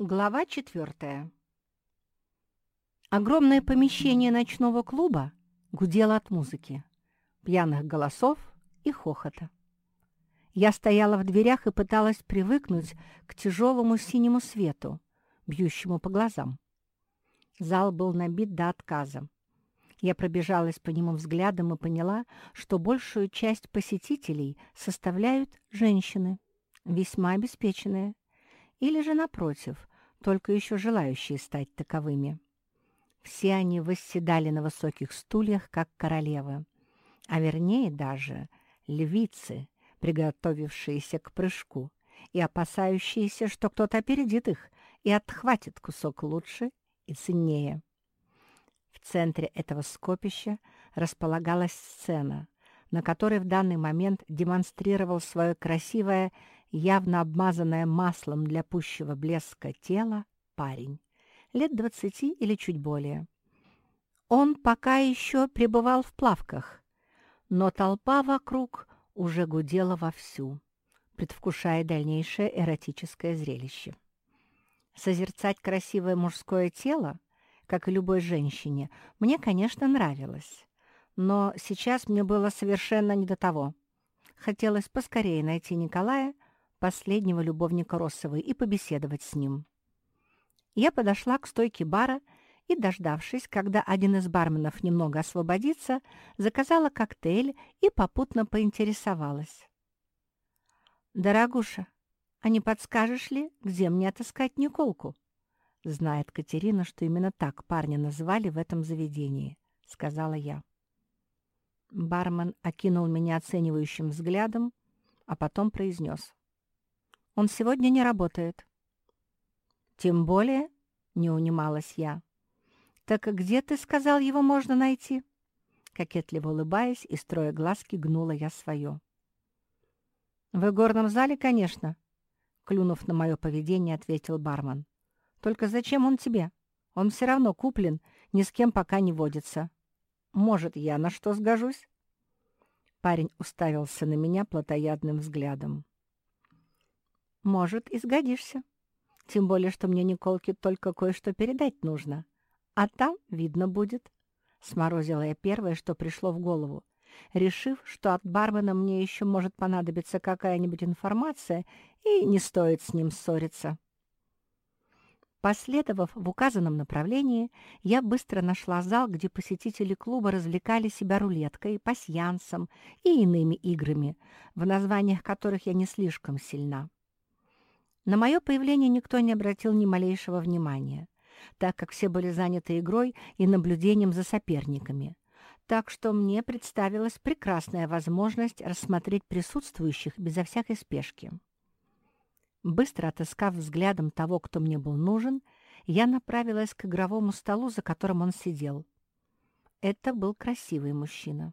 Глава четвертая. Огромное помещение ночного клуба гудело от музыки, пьяных голосов и хохота. Я стояла в дверях и пыталась привыкнуть к тяжелому синему свету, бьющему по глазам. Зал был набит до отказа. Я пробежалась по нему взглядом и поняла, что большую часть посетителей составляют женщины, весьма обеспеченные, или же, напротив, только еще желающие стать таковыми. Все они восседали на высоких стульях, как королевы, а вернее даже львицы, приготовившиеся к прыжку и опасающиеся, что кто-то опередит их и отхватит кусок лучше и ценнее. В центре этого скопища располагалась сцена, на которой в данный момент демонстрировал свое красивое явно обмазанное маслом для пущего блеска тело, парень, лет двадцати или чуть более. Он пока еще пребывал в плавках, но толпа вокруг уже гудела вовсю, предвкушая дальнейшее эротическое зрелище. Созерцать красивое мужское тело, как и любой женщине, мне, конечно, нравилось, но сейчас мне было совершенно не до того. Хотелось поскорее найти Николая, последнего любовника Россовой, и побеседовать с ним. Я подошла к стойке бара и, дождавшись, когда один из барменов немного освободится, заказала коктейль и попутно поинтересовалась. «Дорогуша, а не подскажешь ли, где мне отыскать Николку?» Знает Катерина, что именно так парня назвали в этом заведении, — сказала я. Бармен окинул меня оценивающим взглядом, а потом произнес. Он сегодня не работает». «Тем более», — не унималась я. «Так где, ты сказал, его можно найти?» Кокетливо улыбаясь и строя глазки, гнула я свое. «В игорном зале, конечно», — клюнув на мое поведение, ответил бармен. «Только зачем он тебе? Он все равно куплен, ни с кем пока не водится. Может, я на что сгожусь?» Парень уставился на меня плотоядным взглядом. Может, и сгодишься. Тем более, что мне Николке только кое-что передать нужно. А там видно будет. Сморозила я первое, что пришло в голову, решив, что от бармена мне еще может понадобиться какая-нибудь информация, и не стоит с ним ссориться. Последовав в указанном направлении, я быстро нашла зал, где посетители клуба развлекали себя рулеткой, пасьянсом и иными играми, в названиях которых я не слишком сильна. На мое появление никто не обратил ни малейшего внимания, так как все были заняты игрой и наблюдением за соперниками. Так что мне представилась прекрасная возможность рассмотреть присутствующих безо всякой спешки. Быстро отыскав взглядом того, кто мне был нужен, я направилась к игровому столу, за которым он сидел. Это был красивый мужчина.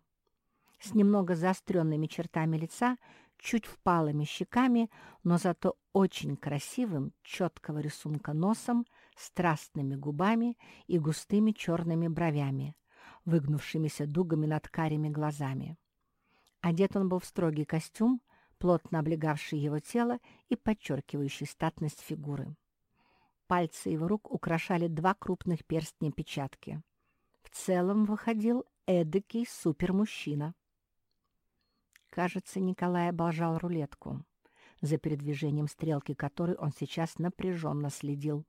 С немного заостренными чертами лица чуть впалыми щеками, но зато очень красивым, четкого рисунка носом, страстными губами и густыми черными бровями, выгнувшимися дугами над карими глазами. Одет он был в строгий костюм, плотно облегавший его тело и подчеркивающий статность фигуры. Пальцы его рук украшали два крупных перстня печатки. В целом выходил эдакий супермужчина. Кажется, Николай обожал рулетку, за передвижением стрелки которой он сейчас напряженно следил.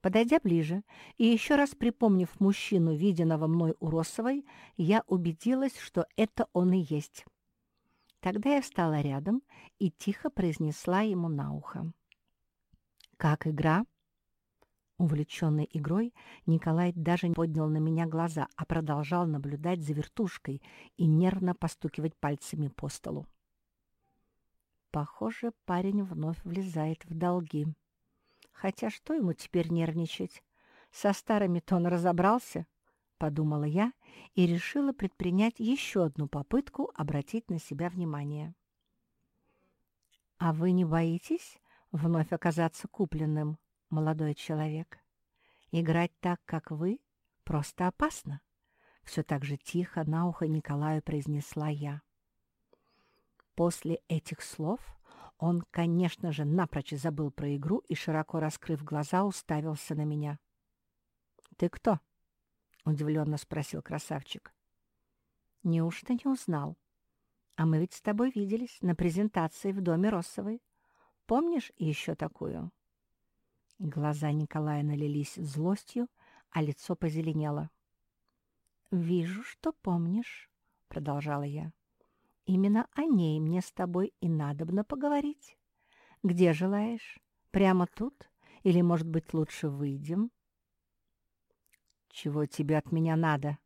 Подойдя ближе и еще раз припомнив мужчину, виденного мной у Росовой, я убедилась, что это он и есть. Тогда я встала рядом и тихо произнесла ему на ухо. «Как игра?» Увлеченный игрой, Николай даже не поднял на меня глаза, а продолжал наблюдать за вертушкой и нервно постукивать пальцами по столу. Похоже, парень вновь влезает в долги. Хотя что ему теперь нервничать? Со старыми-то он разобрался, — подумала я и решила предпринять еще одну попытку обратить на себя внимание. «А вы не боитесь вновь оказаться купленным?» Молодой человек. Играть так, как вы, просто опасно. Все так же тихо на ухо Николаю произнесла я. После этих слов Он, конечно же, напрочь забыл про игру и, широко раскрыв глаза, уставился на меня. «Ты кто?» — удивленно спросил красавчик. «Неужто не узнал? А мы ведь с тобой виделись на презентации в доме Россовой. Помнишь еще такую?» Глаза Николая налились злостью, а лицо позеленело. «Вижу, что помнишь», — продолжала я. «Именно о ней мне с тобой и надобно поговорить. Где желаешь? Прямо тут? Или, может быть, лучше выйдем?» «Чего тебе от меня надо?»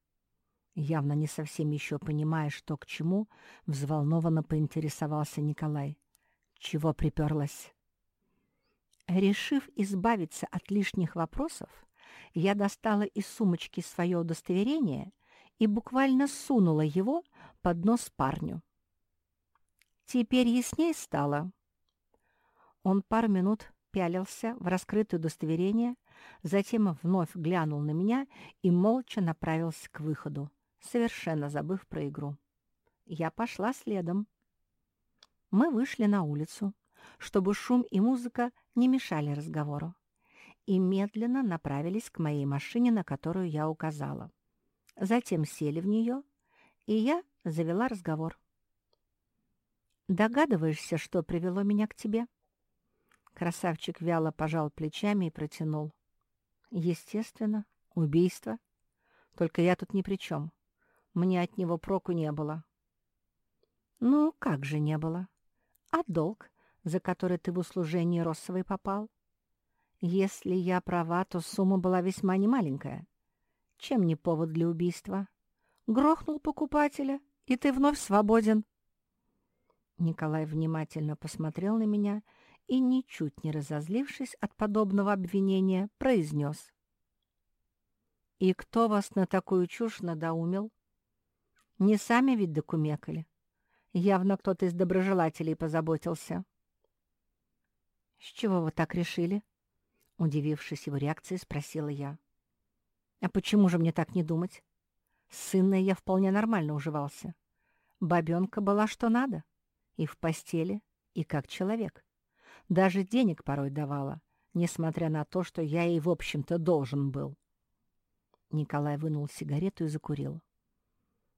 Явно не совсем еще понимая, что к чему, взволнованно поинтересовался Николай. «Чего приперлась?» Решив избавиться от лишних вопросов, я достала из сумочки свое удостоверение и буквально сунула его под нос парню. Теперь ясней стало. Он пару минут пялился в раскрытое удостоверение, затем вновь глянул на меня и молча направился к выходу, совершенно забыв про игру. Я пошла следом. Мы вышли на улицу, чтобы шум и музыка не мешали разговору и медленно направились к моей машине, на которую я указала. Затем сели в нее, и я завела разговор. «Догадываешься, что привело меня к тебе?» Красавчик вяло пожал плечами и протянул. «Естественно, убийство. Только я тут ни при чем. Мне от него проку не было». «Ну, как же не было? А долг, за который ты в услужении Россовой попал?» Если я права, то сумма была весьма немаленькая. Чем не повод для убийства? Грохнул покупателя, и ты вновь свободен. Николай внимательно посмотрел на меня и, ничуть не разозлившись от подобного обвинения, произнес. «И кто вас на такую чушь надоумил? Не сами ведь докумекали. Явно кто-то из доброжелателей позаботился». «С чего вы так решили?» Удивившись его реакции, спросила я. «А почему же мне так не думать? С сынной я вполне нормально уживался. Бабенка была что надо. И в постели, и как человек. Даже денег порой давала, несмотря на то, что я ей, в общем-то, должен был». Николай вынул сигарету и закурил.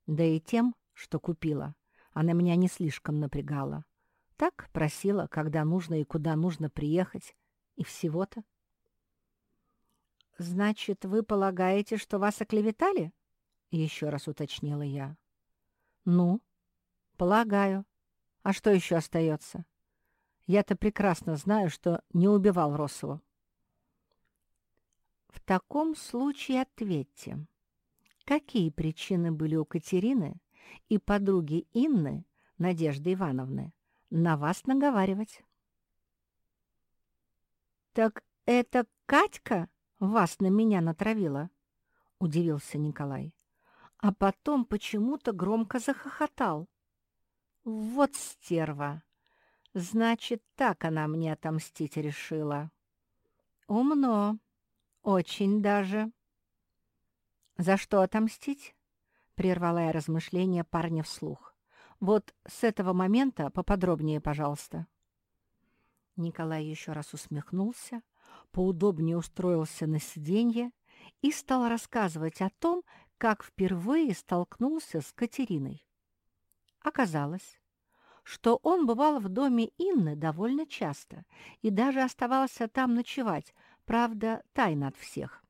Да и тем, что купила, она меня не слишком напрягала. Так просила, когда нужно и куда нужно приехать, и всего-то. «Значит, вы полагаете, что вас оклеветали?» — еще раз уточнила я. «Ну, полагаю. А что еще остается? Я-то прекрасно знаю, что не убивал Росову». «В таком случае ответьте, какие причины были у Катерины и подруги Инны, Надежды Ивановны, на вас наговаривать?» «Так это Катька?» вас на меня натравила?» — удивился Николай. А потом почему-то громко захохотал. «Вот стерва! Значит, так она мне отомстить решила. Умно, очень даже». «За что отомстить?» — прервала я размышления парня вслух. «Вот с этого момента поподробнее, пожалуйста». Николай еще раз усмехнулся, поудобнее устроился на сиденье и стал рассказывать о том, как впервые столкнулся с Катериной. Оказалось, что он бывал в доме Инны довольно часто и даже оставался там ночевать, правда, тайно от всех.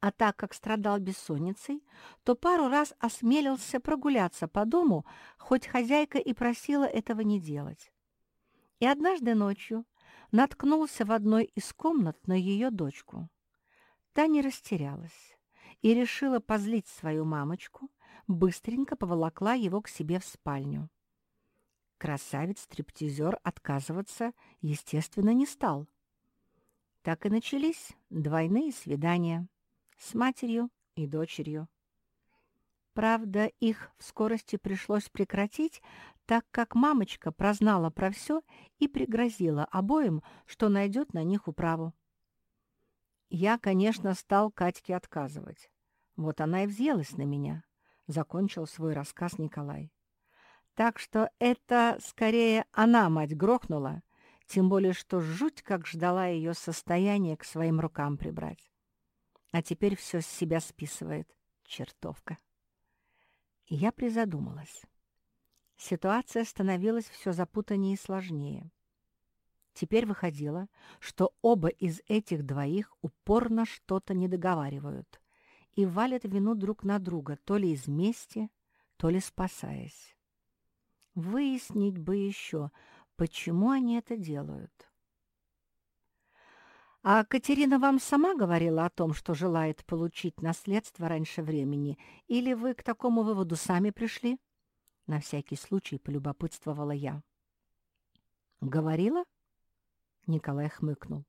А так как страдал бессонницей, то пару раз осмелился прогуляться по дому, хоть хозяйка и просила этого не делать. И однажды ночью наткнулся в одной из комнат на ее дочку. Та не растерялась и решила позлить свою мамочку, быстренько поволокла его к себе в спальню. Красавец-стриптизер отказываться, естественно, не стал. Так и начались двойные свидания с матерью и дочерью. Правда, их в скорости пришлось прекратить, так как мамочка прознала про все и пригрозила обоим, что найдет на них управу. Я, конечно, стал Катьке отказывать. Вот она и взъелась на меня, — закончил свой рассказ Николай. Так что это скорее она мать грохнула, тем более что жуть как ждала ее состояние к своим рукам прибрать. А теперь все с себя списывает. Чертовка. Я призадумалась. Ситуация становилась все запутаннее и сложнее. Теперь выходило, что оба из этих двоих упорно что-то не договаривают и валят вину друг на друга, то ли из мести, то ли спасаясь. Выяснить бы еще, почему они это делают. «А Катерина вам сама говорила о том, что желает получить наследство раньше времени, или вы к такому выводу сами пришли?» На всякий случай полюбопытствовала я. «Говорила?» Николай хмыкнул.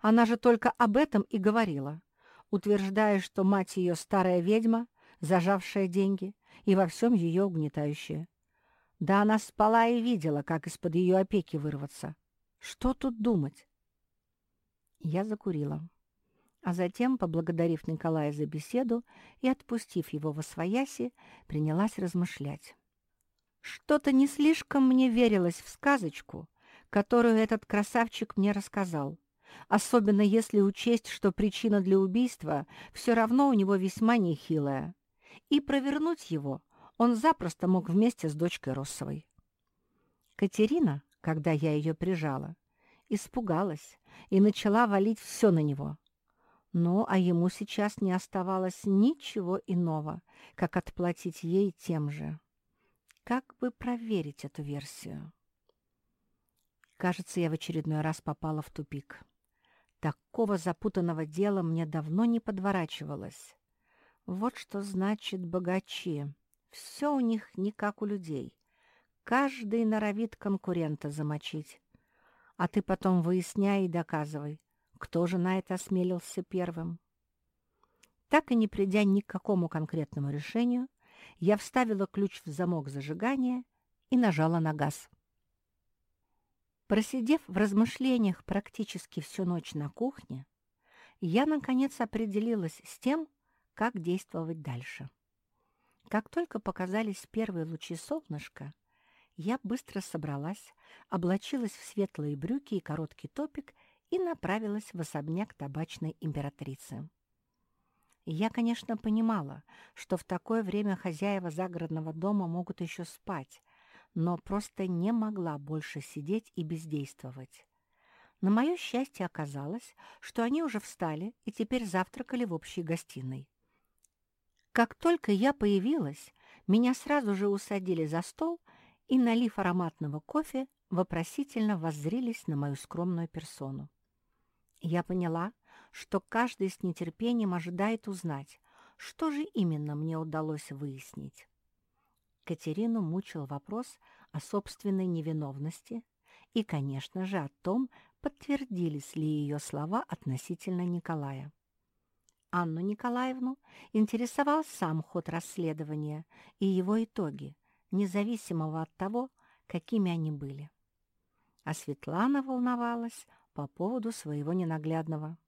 «Она же только об этом и говорила, утверждая, что мать ее старая ведьма, зажавшая деньги, и во всем ее угнетающая. Да она спала и видела, как из-под ее опеки вырваться. Что тут думать?» Я закурила. А затем, поблагодарив Николая за беседу и отпустив его во свояси, принялась размышлять. Что-то не слишком мне верилось в сказочку, которую этот красавчик мне рассказал, особенно если учесть, что причина для убийства все равно у него весьма нехилая, и провернуть его он запросто мог вместе с дочкой Россовой. Катерина, когда я ее прижала, испугалась и начала валить все на него. Ну, а ему сейчас не оставалось ничего иного, как отплатить ей тем же. Как бы проверить эту версию? Кажется, я в очередной раз попала в тупик. Такого запутанного дела мне давно не подворачивалось. Вот что значит богачи. Все у них не как у людей. Каждый норовит конкурента замочить а ты потом выясняй и доказывай, кто же на это осмелился первым. Так и не придя ни к какому конкретному решению, я вставила ключ в замок зажигания и нажала на газ. Просидев в размышлениях практически всю ночь на кухне, я, наконец, определилась с тем, как действовать дальше. Как только показались первые лучи солнышка, я быстро собралась, облачилась в светлые брюки и короткий топик и направилась в особняк табачной императрицы. Я, конечно, понимала, что в такое время хозяева загородного дома могут еще спать, но просто не могла больше сидеть и бездействовать. На мое счастье оказалось, что они уже встали и теперь завтракали в общей гостиной. Как только я появилась, меня сразу же усадили за стол и, налив ароматного кофе, вопросительно воззрились на мою скромную персону. Я поняла, что каждый с нетерпением ожидает узнать, что же именно мне удалось выяснить. Катерину мучил вопрос о собственной невиновности и, конечно же, о том, подтвердились ли ее слова относительно Николая. Анну Николаевну интересовал сам ход расследования и его итоги, независимого от того, какими они были. А Светлана волновалась по поводу своего ненаглядного.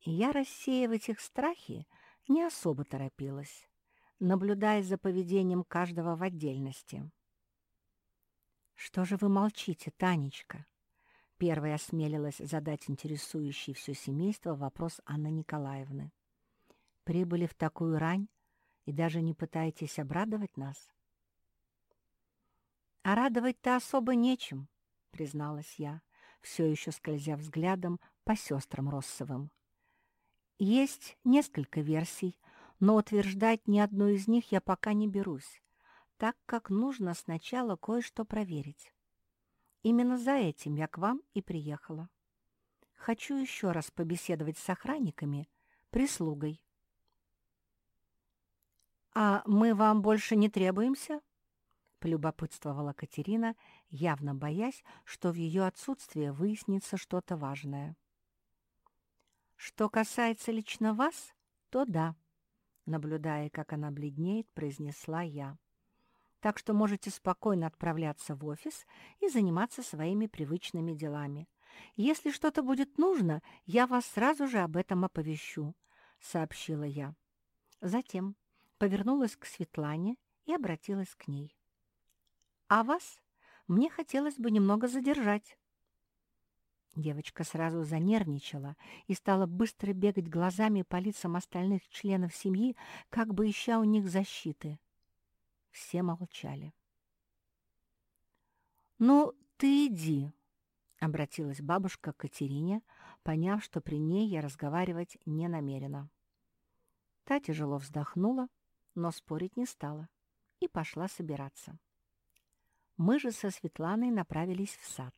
И я рассеивать их страхи не особо торопилась, наблюдая за поведением каждого в отдельности. «Что же вы молчите, Танечка?» Первая осмелилась задать интересующий все семейство вопрос Анны Николаевны. «Прибыли в такую рань и даже не пытаетесь обрадовать нас?» «А радовать-то особо нечем», — призналась я, все еще скользя взглядом по сестрам Россовым. «Есть несколько версий, но утверждать ни одну из них я пока не берусь, так как нужно сначала кое-что проверить. Именно за этим я к вам и приехала. Хочу еще раз побеседовать с охранниками, прислугой». «А мы вам больше не требуемся?» — полюбопытствовала Катерина, явно боясь, что в ее отсутствие выяснится что-то важное. «Что касается лично вас, то да», — наблюдая, как она бледнеет, произнесла я. «Так что можете спокойно отправляться в офис и заниматься своими привычными делами. Если что-то будет нужно, я вас сразу же об этом оповещу», — сообщила я. Затем повернулась к Светлане и обратилась к ней. А вас мне хотелось бы немного задержать». Девочка сразу занервничала и стала быстро бегать глазами по лицам остальных членов семьи, как бы ища у них защиты. Все молчали. «Ну, ты иди», — обратилась бабушка к Катерине, поняв, что при ней я разговаривать не намерена. Та тяжело вздохнула, но спорить не стала и пошла собираться. Мы же со Светланой направились в сад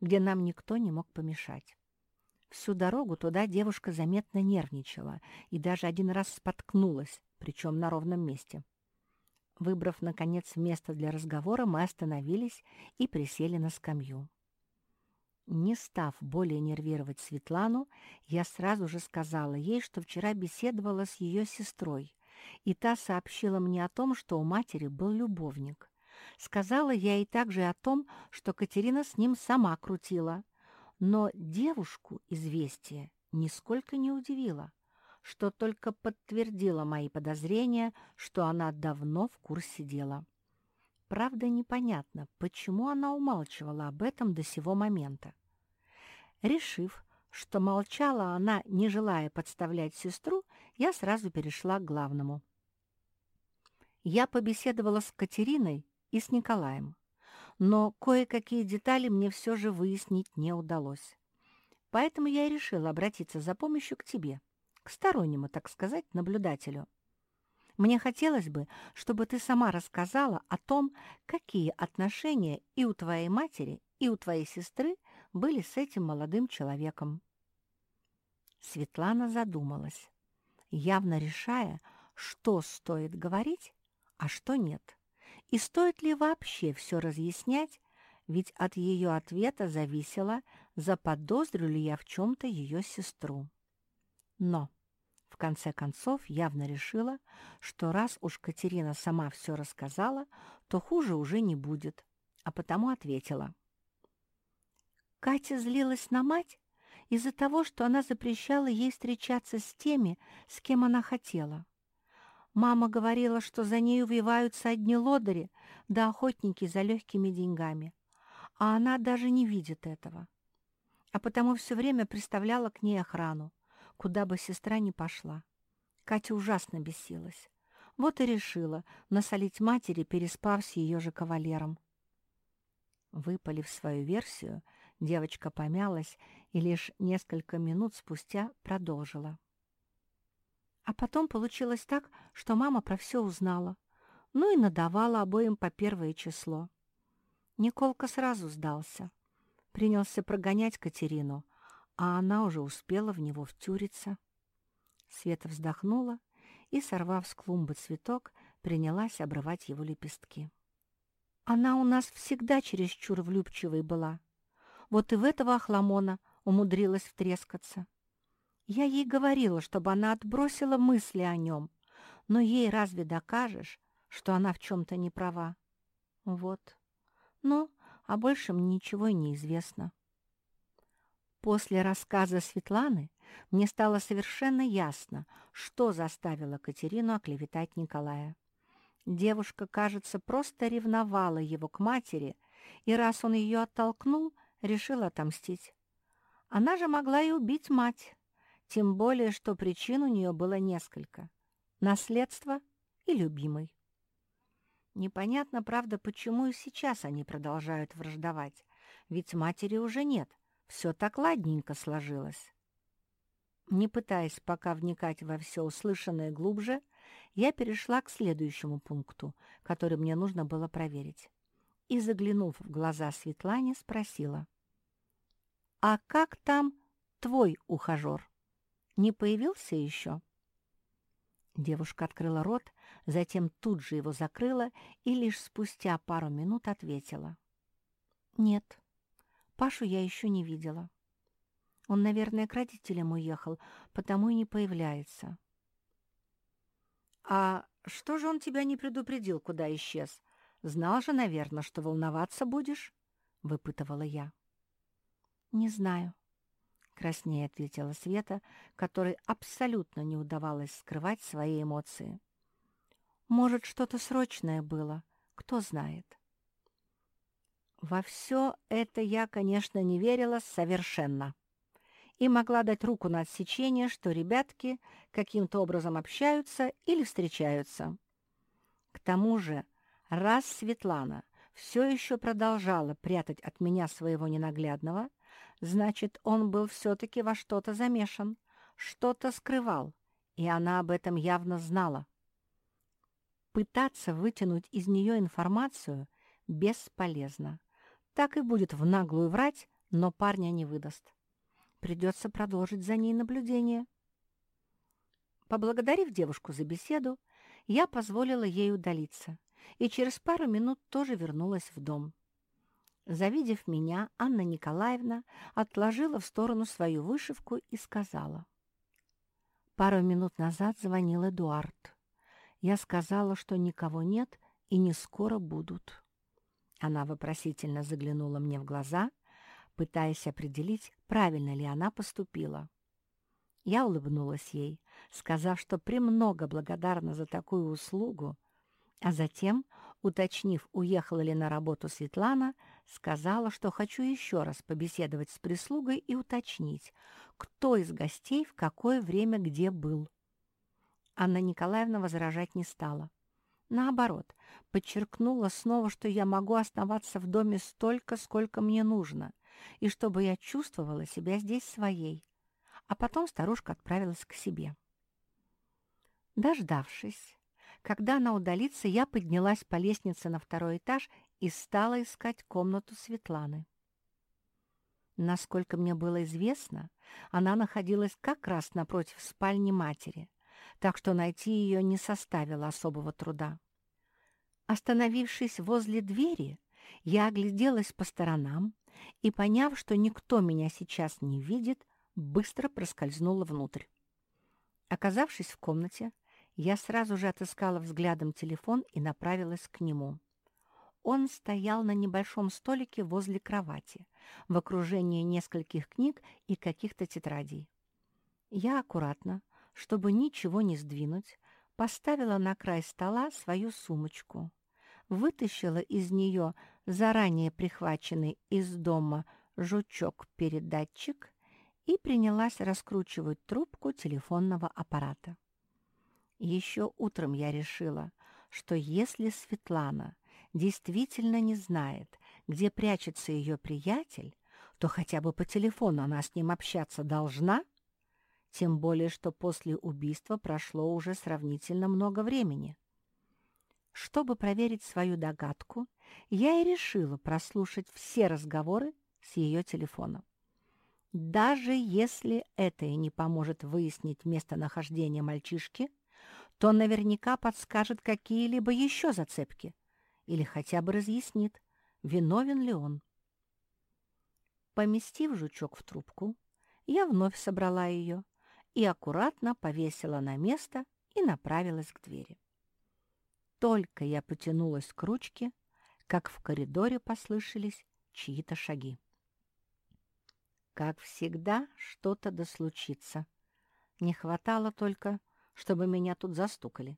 где нам никто не мог помешать. Всю дорогу туда девушка заметно нервничала и даже один раз споткнулась, причем на ровном месте. Выбрав, наконец, место для разговора, мы остановились и присели на скамью. Не став более нервировать Светлану, я сразу же сказала ей, что вчера беседовала с ее сестрой, и та сообщила мне о том, что у матери был любовник. Сказала я ей также о том, что Катерина с ним сама крутила. Но девушку известие нисколько не удивило, что только подтвердило мои подозрения, что она давно в курсе дела. Правда, непонятно, почему она умалчивала об этом до сего момента. Решив, что молчала она, не желая подставлять сестру, я сразу перешла к главному. Я побеседовала с Катериной и с Николаем. Но кое-какие детали мне все же выяснить не удалось. Поэтому я и решила обратиться за помощью к тебе, к стороннему, так сказать, наблюдателю. Мне хотелось бы, чтобы ты сама рассказала о том, какие отношения и у твоей матери, и у твоей сестры были с этим молодым человеком. Светлана задумалась, явно решая, что стоит говорить, а что нет. И стоит ли вообще все разъяснять, ведь от ее ответа зависело, заподозрю ли я в чем-то ее сестру. Но, в конце концов, явно решила, что раз уж Катерина сама все рассказала, то хуже уже не будет, а потому ответила. Катя злилась на мать из-за того, что она запрещала ей встречаться с теми, с кем она хотела. Мама говорила, что за ней увиваются одни лодыри да охотники за легкими деньгами. А она даже не видит этого. А потому все время приставляла к ней охрану, куда бы сестра ни пошла. Катя ужасно бесилась. Вот и решила насолить матери, переспав с ее же кавалером. Выпалив свою версию, девочка помялась и лишь несколько минут спустя продолжила. А потом получилось так, что мама про все узнала. Ну и надавала обоим по первое число. Николка сразу сдался. Принялся прогонять Катерину, а она уже успела в него втюриться. Света вздохнула и, сорвав с клумбы цветок, принялась обрывать его лепестки. Она у нас всегда чересчур влюбчивой была. Вот и в этого охламона умудрилась втрескаться. Я ей говорила, чтобы она отбросила мысли о нем, но ей разве докажешь, что она в чем-то не права? Вот. Ну, а больше мне ничего и не известно. После рассказа Светланы мне стало совершенно ясно, что заставило Катерину оклеветать Николая. Девушка, кажется, просто ревновала его к матери, и раз он ее оттолкнул, решила отомстить. Она же могла и убить мать, тем более, что причин у нее было несколько — наследство и любимый. Непонятно, правда, почему и сейчас они продолжают враждовать, ведь матери уже нет, все так ладненько сложилось. Не пытаясь пока вникать во все услышанное глубже, я перешла к следующему пункту, который мне нужно было проверить. И, заглянув в глаза Светлане, спросила. «А как там твой ухажер?» Не появился еще?» Девушка открыла рот, затем тут же его закрыла и лишь спустя пару минут ответила. «Нет, Пашу я еще не видела. Он, наверное, к родителям уехал, потому и не появляется». «А что же он тебя не предупредил, куда исчез? Знал же, наверное, что волноваться будешь?» — выпытывала я. «Не знаю», краснее ответила Света, которой абсолютно не удавалось скрывать свои эмоции. Может, что-то срочное было, кто знает. Во все это я, конечно, не верила совершенно и могла дать руку на отсечение, что ребятки каким-то образом общаются или встречаются. К тому же, раз Светлана все еще продолжала прятать от меня своего ненаглядного, значит, он был все-таки во что-то замешан, что-то скрывал, и она об этом явно знала. Пытаться вытянуть из нее информацию бесполезно. Так и будет в наглую врать, но парня не выдаст. Придется продолжить за ней наблюдение. Поблагодарив девушку за беседу, я позволила ей удалиться и через пару минут тоже вернулась в дом. Завидев меня, Анна Николаевна отложила в сторону свою вышивку и сказала. Пару минут назад звонил Эдуард. Я сказала, что никого нет и не скоро будут. Она вопросительно заглянула мне в глаза, пытаясь определить, правильно ли она поступила. Я улыбнулась ей, сказав, что премного благодарна за такую услугу, а затем, уточнив, уехала ли на работу Светлана, сказала, что хочу еще раз побеседовать с прислугой и уточнить, кто из гостей в какое время где был. Анна Николаевна возражать не стала. Наоборот, подчеркнула снова, что я могу оставаться в доме столько, сколько мне нужно, и чтобы я чувствовала себя здесь своей. А потом старушка отправилась к себе. Дождавшись, когда она удалится, я поднялась по лестнице на второй этаж и стала искать комнату Светланы. Насколько мне было известно, она находилась как раз напротив спальни матери, так что найти ее не составило особого труда. Остановившись возле двери, я огляделась по сторонам и, поняв, что никто меня сейчас не видит, быстро проскользнула внутрь. Оказавшись в комнате, я сразу же отыскала взглядом телефон и направилась к нему. Он стоял на небольшом столике возле кровати, в окружении нескольких книг и каких-то тетрадей. Я аккуратно, чтобы ничего не сдвинуть, поставила на край стола свою сумочку, вытащила из нее заранее прихваченный из дома жучок-передатчик и принялась раскручивать трубку телефонного аппарата. Еще утром я решила, что если Светлана действительно не знает, где прячется ее приятель, то хотя бы по телефону она с ним общаться должна, тем более что после убийства прошло уже сравнительно много времени. Чтобы проверить свою догадку, я и решила прослушать все разговоры с ее телефона. Даже если это и не поможет выяснить местонахождение мальчишки, то наверняка подскажет какие-либо еще зацепки или хотя бы разъяснит, виновен ли он. Поместив жучок в трубку, я вновь собрала ее и аккуратно повесила на место и направилась к двери. Только я потянулась к ручке, как в коридоре послышались чьи-то шаги. Как всегда, что-то да случится. Не хватало только, чтобы меня тут застукали.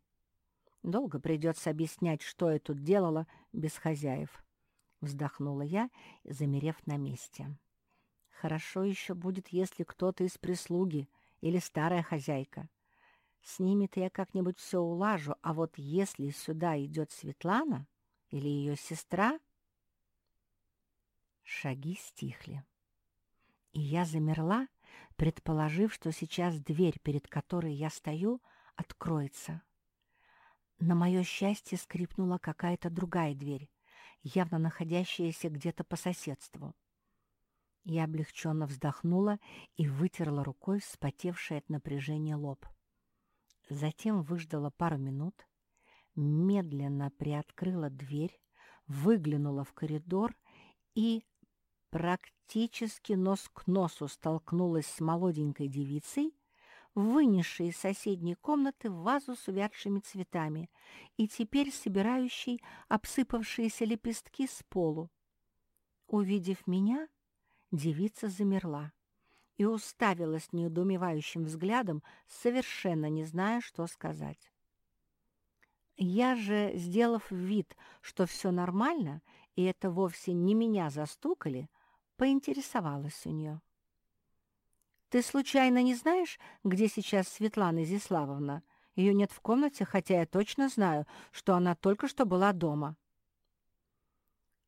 Долго придется объяснять, что я тут делала без хозяев. Вздохнула я, замерев на месте. Хорошо еще будет, если кто-то из прислуги или старая хозяйка. С ними-то я как-нибудь все улажу, а вот если сюда идет Светлана или ее сестра... Шаги стихли. И я замерла, предположив, что сейчас дверь, перед которой я стою, откроется. На мое счастье скрипнула какая-то другая дверь, явно находящаяся где-то по соседству. Я облегченно вздохнула и вытерла рукой вспотевший от напряжения лоб. Затем выждала пару минут, медленно приоткрыла дверь, выглянула в коридор и практически нос к носу столкнулась с молоденькой девицей, вынесшей из соседней комнаты вазу с увядшими цветами и теперь собирающей обсыпавшиеся лепестки с полу. Увидев меня, девица замерла и уставилась неудумевающим взглядом, совершенно не зная, что сказать. Я же, сделав вид, что все нормально, и это вовсе не меня застукали, поинтересовалась у нее. «Ты случайно не знаешь, где сейчас Светлана Изяславовна? Ее нет в комнате, хотя я точно знаю, что она только что была дома».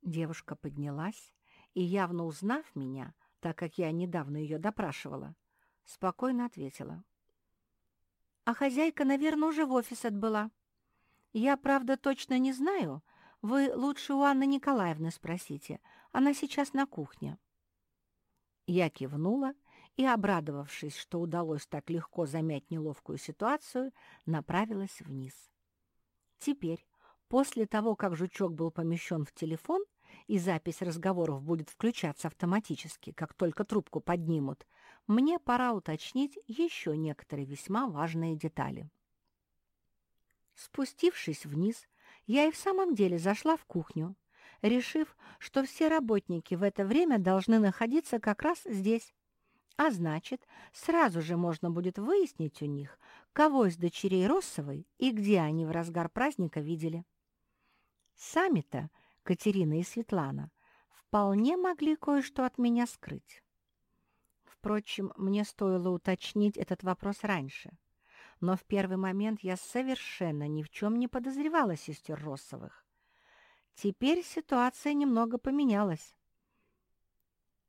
Девушка поднялась и, явно узнав меня, так как я недавно ее допрашивала, спокойно ответила. «А хозяйка, наверное, уже в офис отбыла. Я, правда, точно не знаю. Вы лучше у Анны Николаевны спросите. Она сейчас на кухне». Я кивнула и, обрадовавшись, что удалось так легко замять неловкую ситуацию, направилась вниз. Теперь, после того, как жучок был помещен в телефон, и запись разговоров будет включаться автоматически, как только трубку поднимут, мне пора уточнить еще некоторые весьма важные детали. Спустившись вниз, я и в самом деле зашла в кухню, решив, что все работники в это время должны находиться как раз здесь. А значит, сразу же можно будет выяснить у них, кого из дочерей Россовой и где они в разгар праздника видели. Сами-то Катерина и Светлана вполне могли кое-что от меня скрыть. Впрочем, мне стоило уточнить этот вопрос раньше. Но в первый момент я совершенно ни в чем не подозревала сестер Россовых. Теперь ситуация немного поменялась.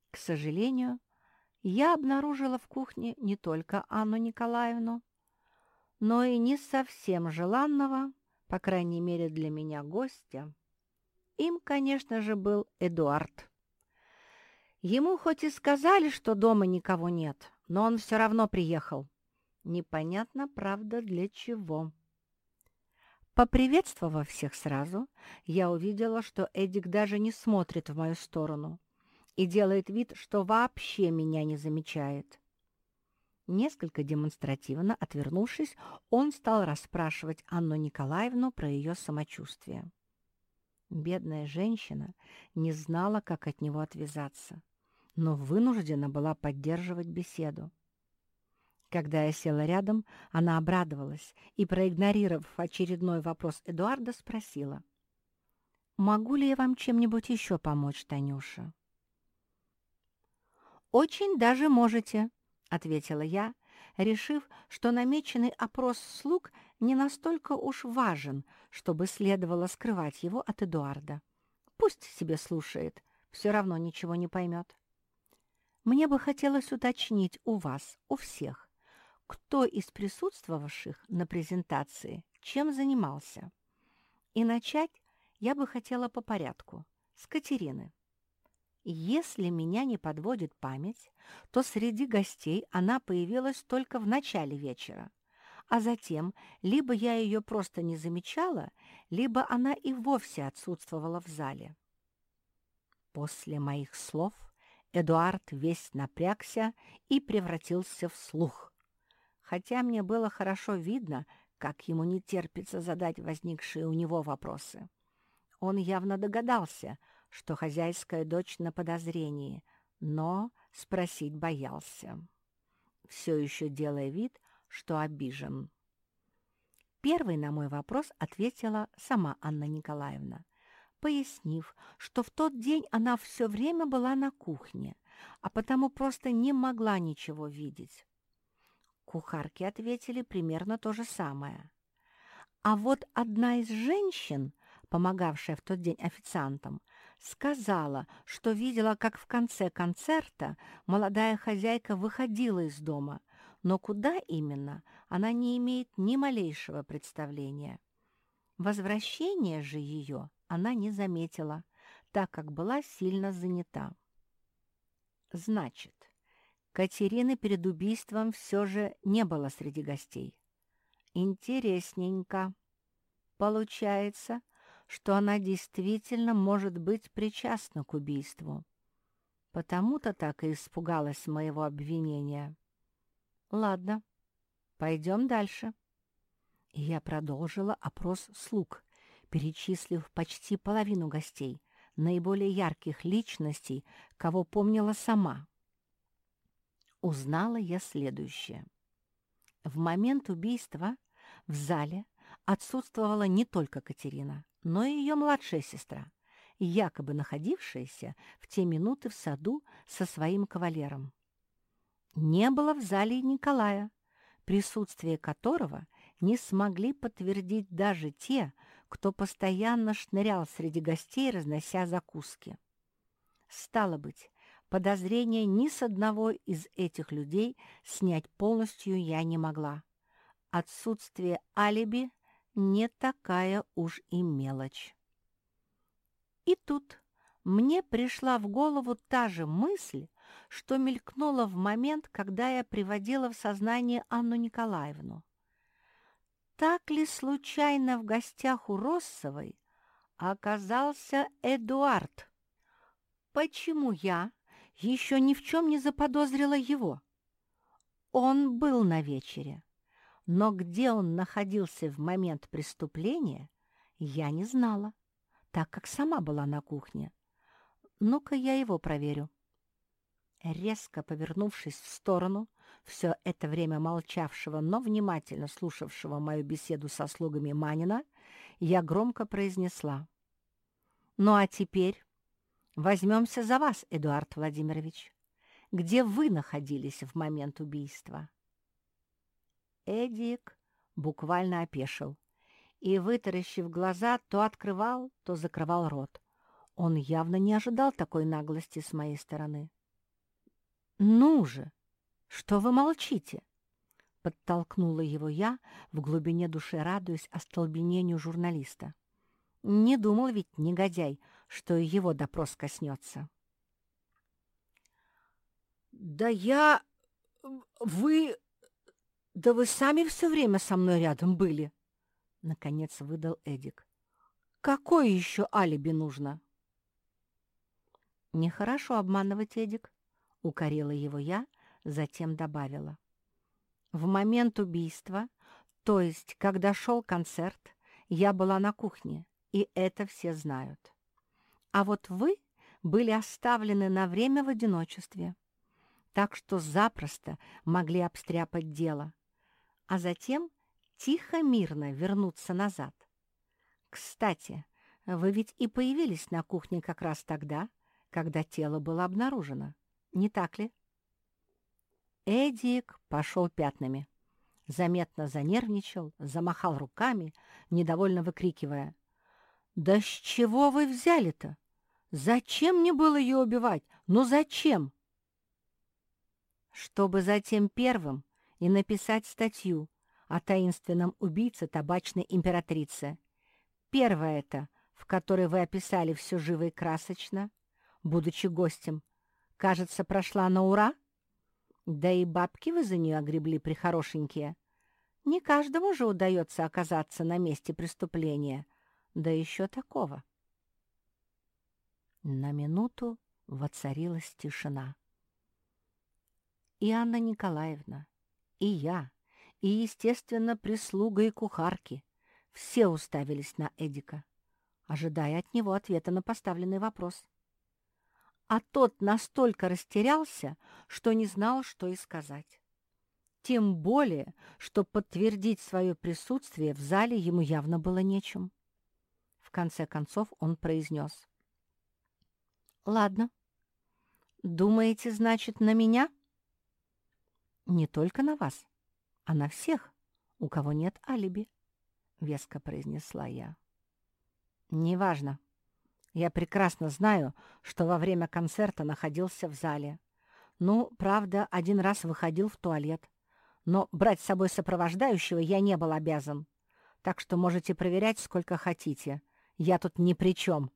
К сожалению, я обнаружила в кухне не только Анну Николаевну, но и не совсем желанного, по крайней мере для меня, гостя. Им, конечно же, был Эдуард. Ему хоть и сказали, что дома никого нет, но он все равно приехал. Непонятно, правда, для чего. Поприветствовав всех сразу, я увидела, что Эдик даже не смотрит в мою сторону и делает вид, что вообще меня не замечает. Несколько демонстративно отвернувшись, он стал расспрашивать Анну Николаевну про ее самочувствие. Бедная женщина не знала, как от него отвязаться, но вынуждена была поддерживать беседу. Когда я села рядом, она обрадовалась и, проигнорировав очередной вопрос Эдуарда, спросила. «Могу ли я вам чем-нибудь еще помочь, Танюша?» «Очень даже можете», — ответила я, решив, что намеченный опрос слуг не настолько уж важен, чтобы следовало скрывать его от Эдуарда. Пусть себе слушает, все равно ничего не поймет. Мне бы хотелось уточнить у вас, у всех, кто из присутствовавших на презентации чем занимался. И начать я бы хотела по порядку, с Катерины. Если меня не подводит память, то среди гостей она появилась только в начале вечера, а затем либо я ее просто не замечала, либо она и вовсе отсутствовала в зале. После моих слов Эдуард весь напрягся и превратился в слух, хотя мне было хорошо видно, как ему не терпится задать возникшие у него вопросы. Он явно догадался — что хозяйская дочь на подозрении, но спросить боялся, все еще делая вид, что обижен. Первой на мой вопрос ответила сама Анна Николаевна, пояснив, что в тот день она все время была на кухне, а потому просто не могла ничего видеть. Кухарки ответили примерно то же самое. А вот одна из женщин, помогавшая в тот день официантам, сказала, что видела, как в конце концерта молодая хозяйка выходила из дома, но куда именно, она не имеет ни малейшего представления. Возвращение же ее она не заметила, так как была сильно занята. Значит, Катерины перед убийством все же не было среди гостей. Интересненько. Получается, что она действительно может быть причастна к убийству. Потому-то так и испугалась моего обвинения. Ладно, пойдем дальше. И я продолжила опрос слуг, перечислив почти половину гостей, наиболее ярких личностей, кого помнила сама. Узнала я следующее. В момент убийства в зале отсутствовала не только Катерина, но и ее младшая сестра, якобы находившаяся в те минуты в саду со своим кавалером. Не было в зале Николая, присутствие которого не смогли подтвердить даже те, кто постоянно шнырял среди гостей, разнося закуски. Стало быть, подозрения ни с одного из этих людей снять полностью я не могла. Отсутствие алиби не такая уж и мелочь. И тут мне пришла в голову та же мысль, что мелькнула в момент, когда я приводила в сознание Анну Николаевну. Так ли случайно в гостях у Россовой оказался Эдуард? Почему я еще ни в чем не заподозрила его? Он был на вечере, но где он находился в момент преступления, я не знала, так как сама была на кухне. Ну-ка я его проверю. Резко повернувшись в сторону, все это время молчавшего, но внимательно слушавшего мою беседу со слугами Манина, я громко произнесла. «Ну а теперь возьмемся за вас, Эдуард Владимирович. Где вы находились в момент убийства?» Эдик буквально опешил и, вытаращив глаза, то открывал, то закрывал рот. Он явно не ожидал такой наглости с моей стороны. «Ну же! Что вы молчите?» Подтолкнула его я, в глубине души радуясь остолбенению журналиста. Не думал ведь негодяй, что и его допрос коснется. «Да я... Вы... Да вы сами все время со мной рядом были!» Наконец выдал Эдик. «Какое еще алиби нужно?» «Нехорошо обманывать, Эдик», — укорила его я, затем добавила. «В момент убийства, то есть когда шел концерт, я была на кухне, и это все знают. А вот вы были оставлены на время в одиночестве, так что запросто могли обстряпать дело, а затем тихо-мирно вернуться назад. Кстати, вы ведь и появились на кухне как раз тогда, когда тело было обнаружено, не так ли? Эдик пошел пятнами. Заметно занервничал, замахал руками, недовольно выкрикивая. «Да с чего вы взяли-то? Зачем мне было ее убивать? Ну зачем?» «Чтобы затем первым и написать статью о таинственном убийце табачной императрицы. Первая это, в которой вы описали все живо и красочно, будучи гостем, кажется, прошла на ура? Да и бабки вы за нее огребли прихорошенькие. Не каждому же удается оказаться на месте преступления, да еще такого. На минуту воцарилась тишина. И Анна Николаевна, и я, и, естественно, прислуга и кухарки. Все уставились на Эдика, ожидая от него ответа на поставленный вопрос. А тот настолько растерялся, что не знал, что и сказать. Тем более, что подтвердить свое присутствие в зале ему явно было нечем. В конце концов он произнес. «Ладно. Думаете, значит, на меня?» «Не только на вас а на всех, у кого нет алиби», — веско произнесла я. «Неважно. Я прекрасно знаю, что во время концерта находился в зале. Ну, правда, один раз выходил в туалет. Но брать с собой сопровождающего я не был обязан. Так что можете проверять сколько хотите. Я тут ни при чем».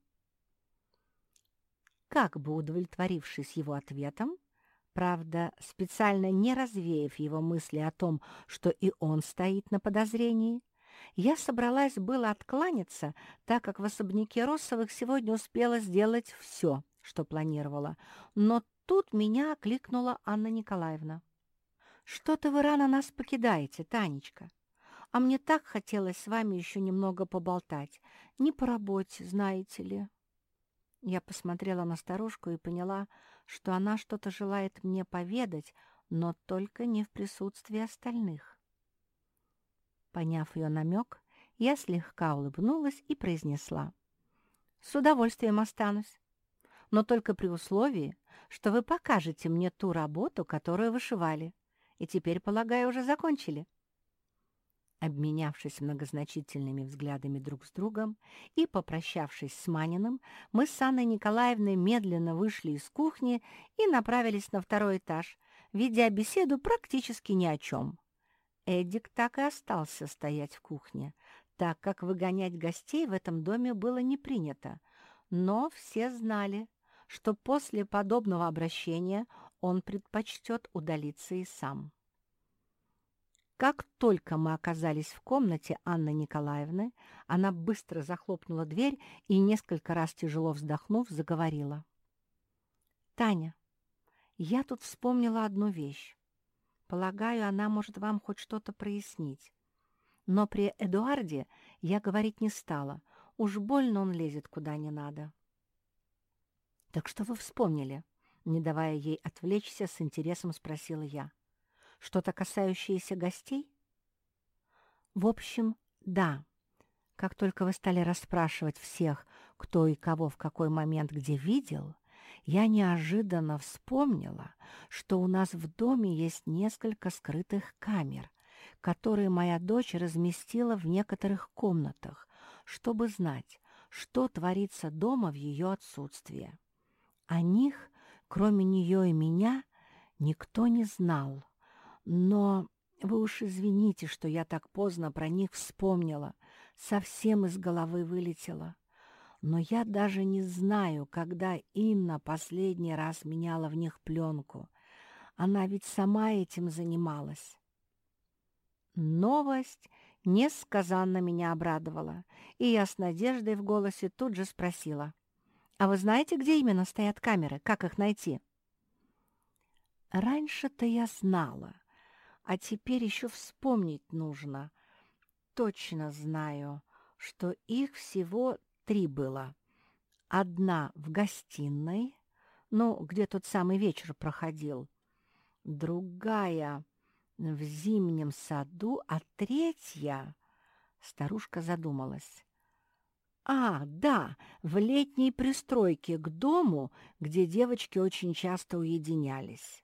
Как бы удовлетворившись его ответом, Правда, специально не развеяв его мысли о том, что и он стоит на подозрении, я собралась было откланяться, так как в особняке Россовых сегодня успела сделать все, что планировала. Но тут меня окликнула Анна Николаевна. «Что-то вы рано нас покидаете, Танечка. А мне так хотелось с вами еще немного поболтать. Не по работе, знаете ли». Я посмотрела на старушку и поняла, что она что-то желает мне поведать, но только не в присутствии остальных. Поняв ее намек, я слегка улыбнулась и произнесла. С удовольствием останусь. Но только при условии, что вы покажете мне ту работу, которую вышивали. И теперь, полагаю, уже закончили. Обменявшись многозначительными взглядами друг с другом и попрощавшись с Маниным, мы с Анной Николаевной медленно вышли из кухни и направились на второй этаж, ведя беседу практически ни о чем. Эдик так и остался стоять в кухне, так как выгонять гостей в этом доме было не принято, но все знали, что после подобного обращения он предпочтет удалиться и сам. Как только мы оказались в комнате Анны Николаевны, она быстро захлопнула дверь и, несколько раз тяжело вздохнув, заговорила. «Таня, я тут вспомнила одну вещь. Полагаю, она может вам хоть что-то прояснить. Но при Эдуарде я говорить не стала. Уж больно он лезет куда не надо». «Так что вы вспомнили?» Не давая ей отвлечься, с интересом спросила я. Что-то касающееся гостей? В общем, да. Как только вы стали расспрашивать всех, кто и кого в какой момент где видел, я неожиданно вспомнила, что у нас в доме есть несколько скрытых камер, которые моя дочь разместила в некоторых комнатах, чтобы знать, что творится дома в ее отсутствие. О них, кроме нее и меня, никто не знал. Но вы уж извините, что я так поздно про них вспомнила, совсем из головы вылетела. Но я даже не знаю, когда Инна последний раз меняла в них пленку. Она ведь сама этим занималась. Новость несказанно меня обрадовала, и я с надеждой в голосе тут же спросила. «А вы знаете, где именно стоят камеры? Как их найти?» «Раньше-то я знала», а теперь еще вспомнить нужно. Точно знаю, что их всего три было. Одна в гостиной, ну, где тот самый вечер проходил. Другая в зимнем саду, а третья... Старушка задумалась. А, да, в летней пристройке к дому, где девочки очень часто уединялись.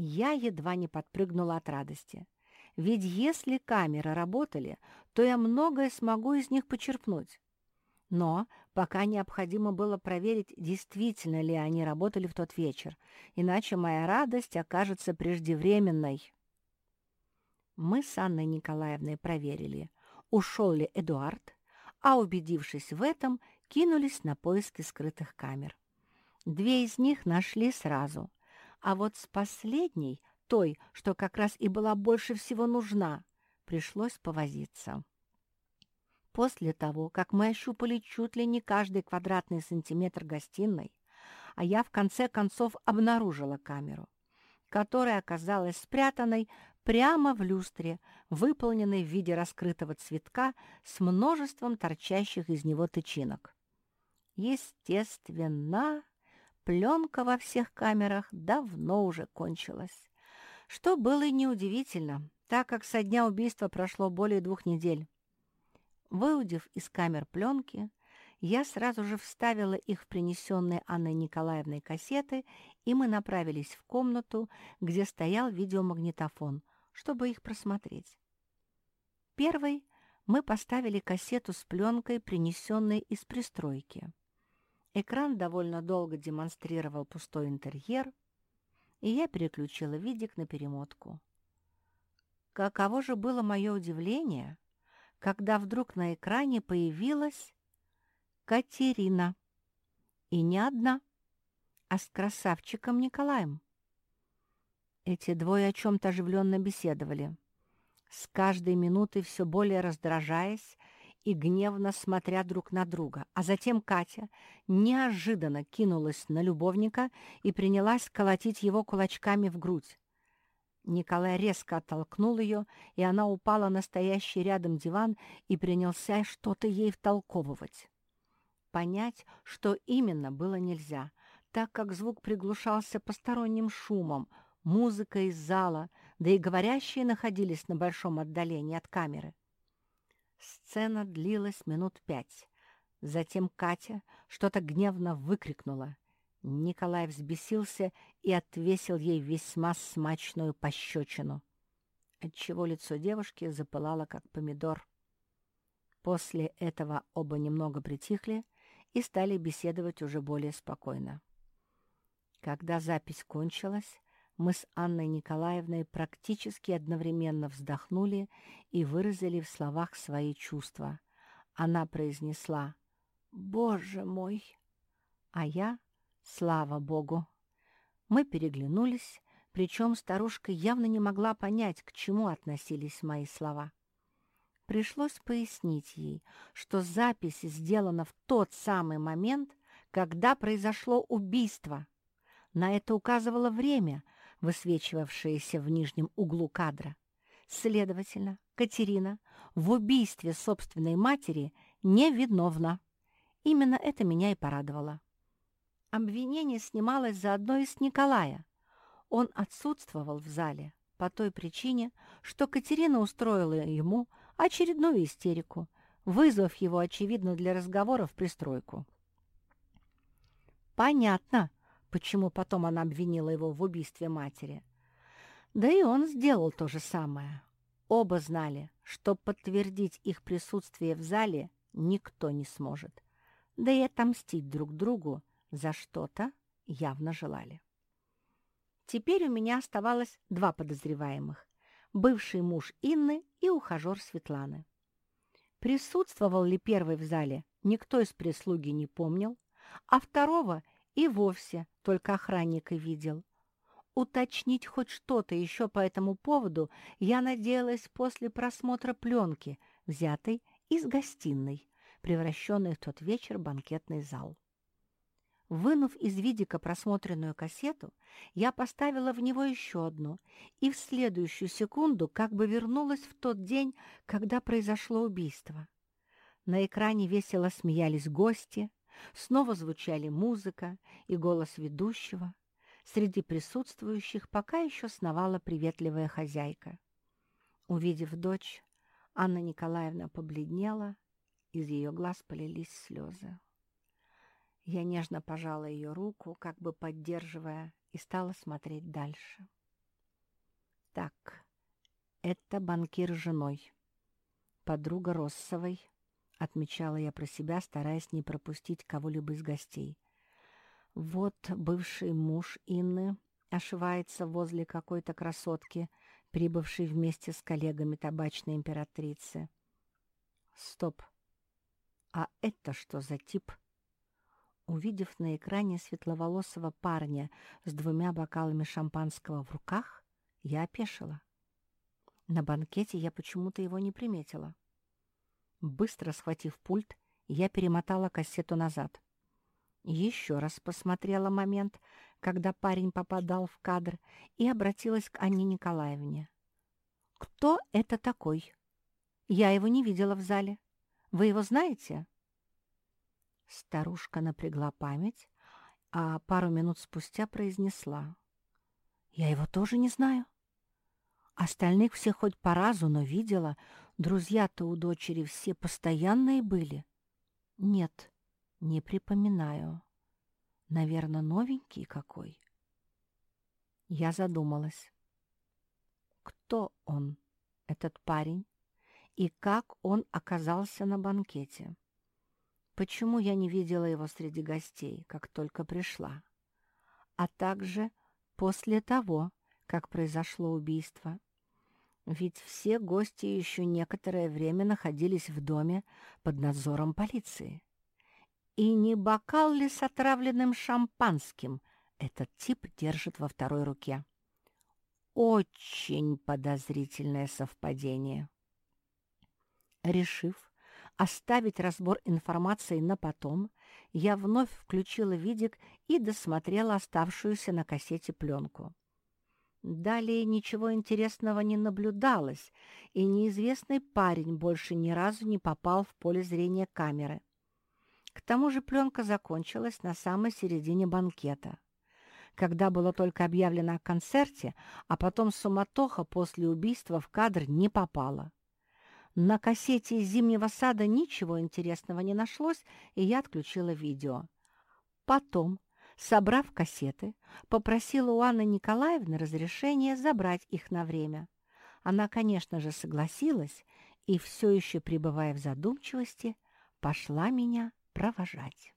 Я едва не подпрыгнула от радости. Ведь если камеры работали, то я многое смогу из них почерпнуть. Но пока необходимо было проверить, действительно ли они работали в тот вечер, иначе моя радость окажется преждевременной. Мы с Анной Николаевной проверили, ушел ли Эдуард, а, убедившись в этом, кинулись на поиски скрытых камер. Две из них нашли сразу, а вот с последней, той, что как раз и была больше всего нужна, пришлось повозиться. После того, как мы ощупали чуть ли не каждый квадратный сантиметр гостиной, а я в конце концов обнаружила камеру, которая оказалась спрятанной прямо в люстре, выполненной в виде раскрытого цветка с множеством торчащих из него тычинок. Естественно, Пленка во всех камерах давно уже кончилась. Что было и неудивительно, так как со дня убийства прошло более двух недель. Выудив из камер пленки, я сразу же вставила их в принесенные Анной Николаевной кассеты, и мы направились в комнату, где стоял видеомагнитофон, чтобы их просмотреть. Первой мы поставили кассету с пленкой, принесенной из пристройки. Экран довольно долго демонстрировал пустой интерьер, и я переключила видик на перемотку. Каково же было мое удивление, когда вдруг на экране появилась Катерина. И не одна, а с красавчиком Николаем. Эти двое о чем-то оживленно беседовали, с каждой минутой все более раздражаясь и гневно смотря друг на друга, а затем Катя неожиданно кинулась на любовника и принялась колотить его кулачками в грудь. Николай резко оттолкнул ее, и она упала на стоящий рядом диван и принялся что-то ей втолковывать. Понять, что именно, было нельзя, так как звук приглушался посторонним шумом, музыка из зала, да и говорящие находились на большом отдалении от камеры. Сцена длилась минут пять, Затем Катя что-то гневно выкрикнула. Николай взбесился и отвесил ей весьма смачную пощечину, отчего лицо девушки запылало, как помидор. После этого оба немного притихли и стали беседовать уже более спокойно. Когда запись кончилась, мы с Анной Николаевной практически одновременно вздохнули и выразили в словах свои чувства. Она произнесла «Боже мой!» А я «Слава Богу!» Мы переглянулись, причем старушка явно не могла понять, к чему относились мои слова. Пришлось пояснить ей, что запись сделана в тот самый момент, когда произошло убийство. На это указывало время, высвечивавшееся в нижнем углу кадра. Следовательно, Катерина в убийстве собственной матери невиновна. Именно это меня и порадовало. Обвинение снималось заодно и с Николая. Он отсутствовал в зале по той причине, что Катерина устроила ему очередную истерику, вызвав его, очевидно, для разговора в пристройку. Понятно, почему потом она обвинила его в убийстве матери. Да и он сделал то же самое. Оба знали, что подтвердить их присутствие в зале никто не сможет, да и отомстить друг другу за что-то явно желали. Теперь у меня оставалось два подозреваемых – бывший муж Инны и ухажер Светланы. Присутствовал ли первый в зале, никто из прислуги не помнил, а второго и вовсе только охранник и видел. Уточнить хоть что-то еще по этому поводу я надеялась после просмотра пленки, взятой из гостиной, превращенной в тот вечер банкетный зал. Вынув из видика просмотренную кассету, я поставила в него еще одну и в следующую секунду как бы вернулась в тот день, когда произошло убийство. На экране весело смеялись гости, снова звучали музыка и голос ведущего. Среди присутствующих пока еще сновала приветливая хозяйка. Увидев дочь, Анна Николаевна побледнела, из ее глаз полились слезы. Я нежно пожала ее руку, как бы поддерживая, и стала смотреть дальше. Так, это банкир с женой. Подруга Россовой, отмечала я про себя, стараясь не пропустить кого-либо из гостей. Вот бывший муж Инны ошивается возле какой-то красотки, прибывшей вместе с коллегами табачной императрицы. Стоп! А это что за тип? — Увидев на экране светловолосого парня с двумя бокалами шампанского в руках, я опешила. На банкете я почему-то его не приметила. Быстро схватив пульт, я перемотала кассету назад. Еще раз посмотрела момент, когда парень попадал в кадр, и обратилась к Анне Николаевне. «Кто это такой? Я его не видела в зале. Вы его знаете?» Старушка напрягла память, а пару минут спустя произнесла. «Я его тоже не знаю. Остальных все хоть по разу, но видела. Друзья-то у дочери все постоянные были. Нет, не припоминаю. Наверное, новенький какой». Я задумалась. Кто он, этот парень, и как он оказался на банкете? почему я не видела его среди гостей, как только пришла, а также после того, как произошло убийство. Ведь все гости еще некоторое время находились в доме под надзором полиции. И не бокал ли с отравленным шампанским этот тип держит во второй руке? Очень подозрительное совпадение. Решив, Оставить разбор информации на потом, я вновь включила видик и досмотрела оставшуюся на кассете пленку. Далее ничего интересного не наблюдалось, и неизвестный парень больше ни разу не попал в поле зрения камеры. К тому же пленка закончилась на самой середине банкета, когда было только объявлено о концерте, а потом суматоха после убийства в кадр не попала. На кассете из «Зимнего сада» ничего интересного не нашлось, и я отключила видео. Потом, собрав кассеты, попросила у Анны Николаевны разрешения забрать их на время. Она, конечно же, согласилась и, все еще пребывая в задумчивости, пошла меня провожать.